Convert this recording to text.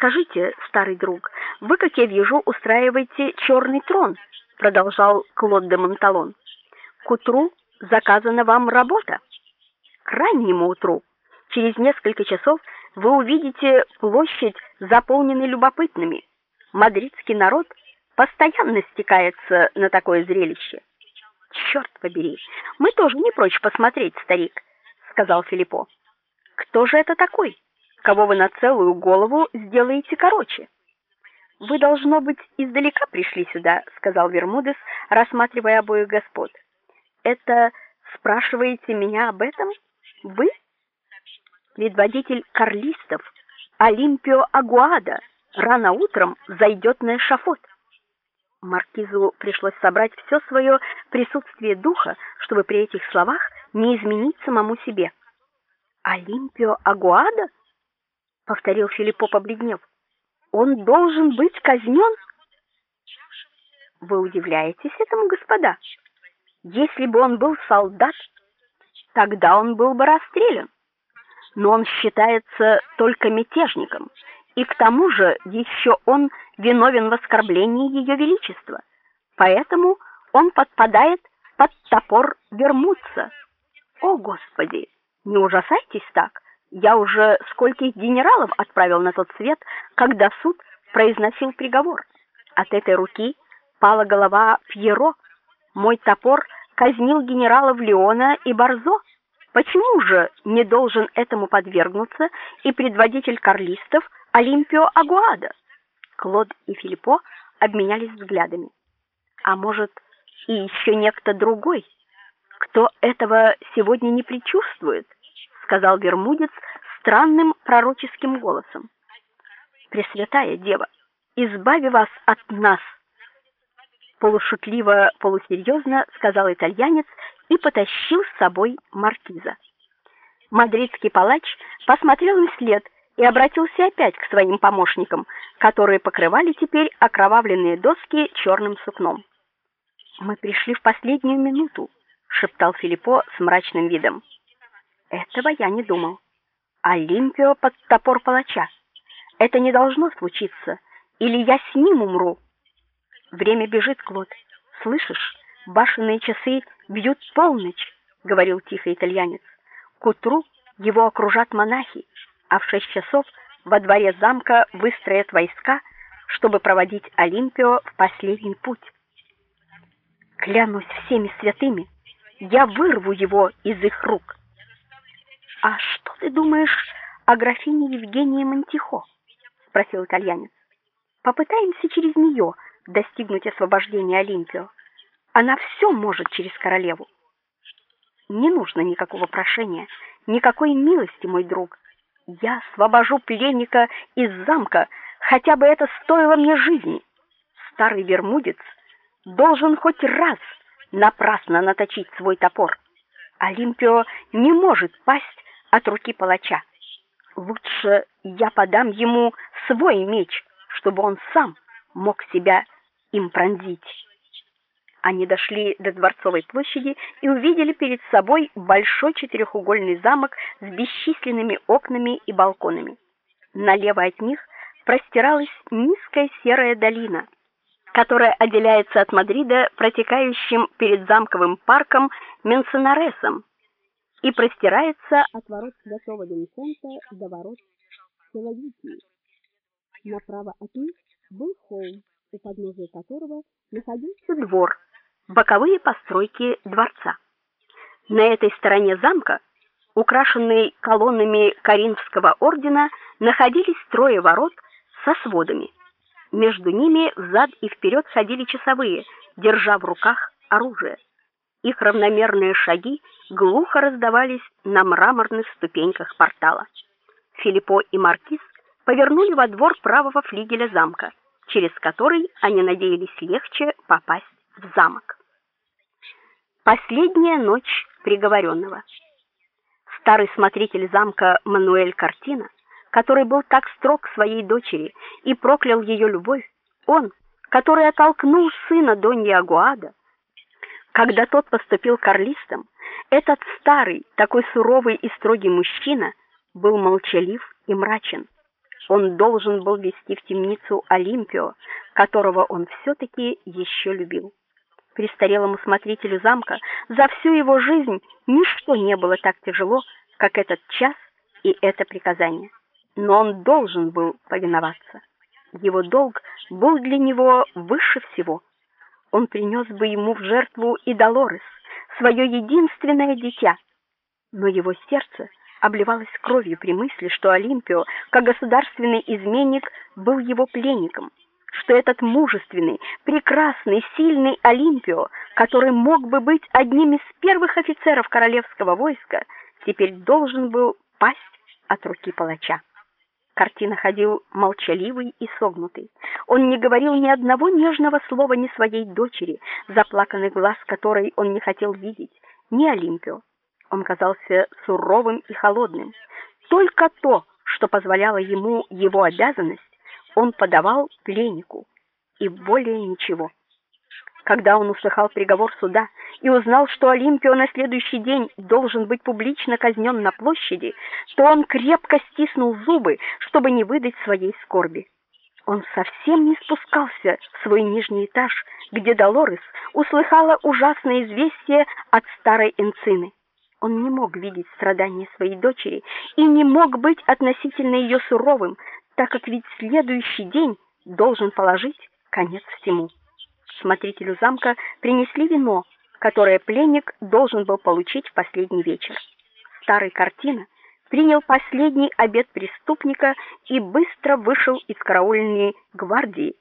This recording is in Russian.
Скажите, старый друг, вы, как я вижу, устраиваете черный трон, продолжал Клод де Монталон. К утру заказана вам работа. К раннему утру, через несколько часов, вы увидите площадь, заполненную любопытными. Мадридский народ постоянно стекается на такое зрелище. Черт побери, мы тоже не прочь посмотреть, старик, сказал Филиппо. Кто же это такой? Кого вы на целую голову сделаете короче? Вы должно быть издалека пришли сюда, сказал Вермудес, рассматривая обоих господ. Это спрашиваете меня об этом? Вы? Предводитель карлистов Олимпио Агуада рано утром зайдет на эшафот. Маркизу пришлось собрать все свое присутствие духа, чтобы при этих словах не изменить самому себе. Олимпио Агуада? Повторил Филиппо, побледнев. Он должен быть казнен?» Вы удивляетесь этому, господа? Если бы он был солдат, тогда он был бы расстрелян. Но он считается только мятежником, и к тому же еще он виновен в оскорблении ее величества. Поэтому он подпадает под топор Вермутца. О, господи, не ужасайтесь так. Я уже скольких генералов отправил на тот свет, когда суд произносил приговор. От этой руки пала голова Пьеро. Мой топор казнил генералов Леона и Барзо. Почему же не должен этому подвергнуться и предводитель карлистов Олимпио Агуада? Клод и Филиппо обменялись взглядами. А может, и еще некто другой, кто этого сегодня не предчувствует? Сказал Вермудец странным пророческим голосом. Пресвятая Дева, избави вас от нас, полушутливо, полусерьезно сказал итальянец и потащил с собой маркиза. Мадридский палач посмотрел им вслед и обратился опять к своим помощникам, которые покрывали теперь окровавленные доски черным сукном. Мы пришли в последнюю минуту, шептал Филиппо с мрачным видом. Этого я не думал. Олимпио под топор палача. Это не должно случиться, или я с ним умру. Время бежит, Клод. Слышишь? Башенные часы бьют полночь, говорил тихо итальянец. К утру его окружат монахи, а в шесть часов во дворе замка выстроят войска, чтобы проводить Олимпио в последний путь. Клянусь всеми святыми, я вырву его из их рук. А что ты думаешь о графине Евгении Монтихо? спросил итальянец. Попытаемся через нее достигнуть освобождения Олимпио. Она все может через королеву. Не нужно никакого прошения, никакой милости, мой друг. Я освобожу пленника из замка, хотя бы это стоило мне жизни. Старый вермудец должен хоть раз напрасно наточить свой топор. Олимпио не может пасть от руки палача. Лучше я подам ему свой меч, чтобы он сам мог себя им пронзить. Они дошли до дворцовой площади и увидели перед собой большой четырехугольный замок с бесчисленными окнами и балконами. Налево от них простиралась низкая серая долина, которая отделяется от Мадрида протекающим перед замковым парком Менсонаресом, и простирается от ворот Святого Винсента до ворот Филадельфии. Направо от них был холм, у подножия которого находился двор, боковые постройки дворца. На этой стороне замка, украшенной колоннами Коринфского ордена, находились трое ворот со сводами. Между ними взад и вперед ходили часовые, держа в руках оружие. Их равномерные шаги глухо раздавались на мраморных ступеньках портала. Филиппо и маркиз повернули во двор правого флигеля замка, через который они надеялись легче попасть в замок. Последняя ночь приговоренного. Старый смотритель замка Мануэль Картина, который был так строг к своей дочери и проклял ее любовь, он, который оттолкнул сына Доньи Агуада, когда тот поступил к карлистам, этот старый, такой суровый и строгий мужчина был молчалив и мрачен. Он должен был вести в темницу Олимпио, которого он все таки еще любил. Престарелому смотрителю замка за всю его жизнь ничто не было так тяжело, как этот час и это приказание. Но он должен был повиноваться. Его долг был для него выше всего. Он принес бы ему в жертву и Долорес, свое единственное дитя. Но его сердце обливалось кровью при мысли, что Олимпио, как государственный изменник, был его пленником, что этот мужественный, прекрасный, сильный Олимпио, который мог бы быть одним из первых офицеров королевского войска, теперь должен был пасть от руки палача. Картина ходил молчаливый и согнутый. Он не говорил ни одного нежного слова ни своей дочери, заплаканный глаз которой он не хотел видеть, ни Олимпио. Он казался суровым и холодным. Только то, что позволяло ему его обязанность, он подавал пленнику, и более ничего. Когда он услыхал приговор суда и узнал, что Олимпио на следующий день должен быть публично казнен на площади, то он крепко стиснул зубы, чтобы не выдать своей скорби. Он совсем не спускался в свой нижний этаж, где Долорес услыхала ужасное известие от старой Энцины. Он не мог видеть страдания своей дочери и не мог быть относительно ее суровым, так как ведь следующий день должен положить конец всему. Смотрителю замка принесли вино, которое пленник должен был получить в последний вечер. Старый картина принял последний обед преступника и быстро вышел из караульной гвардии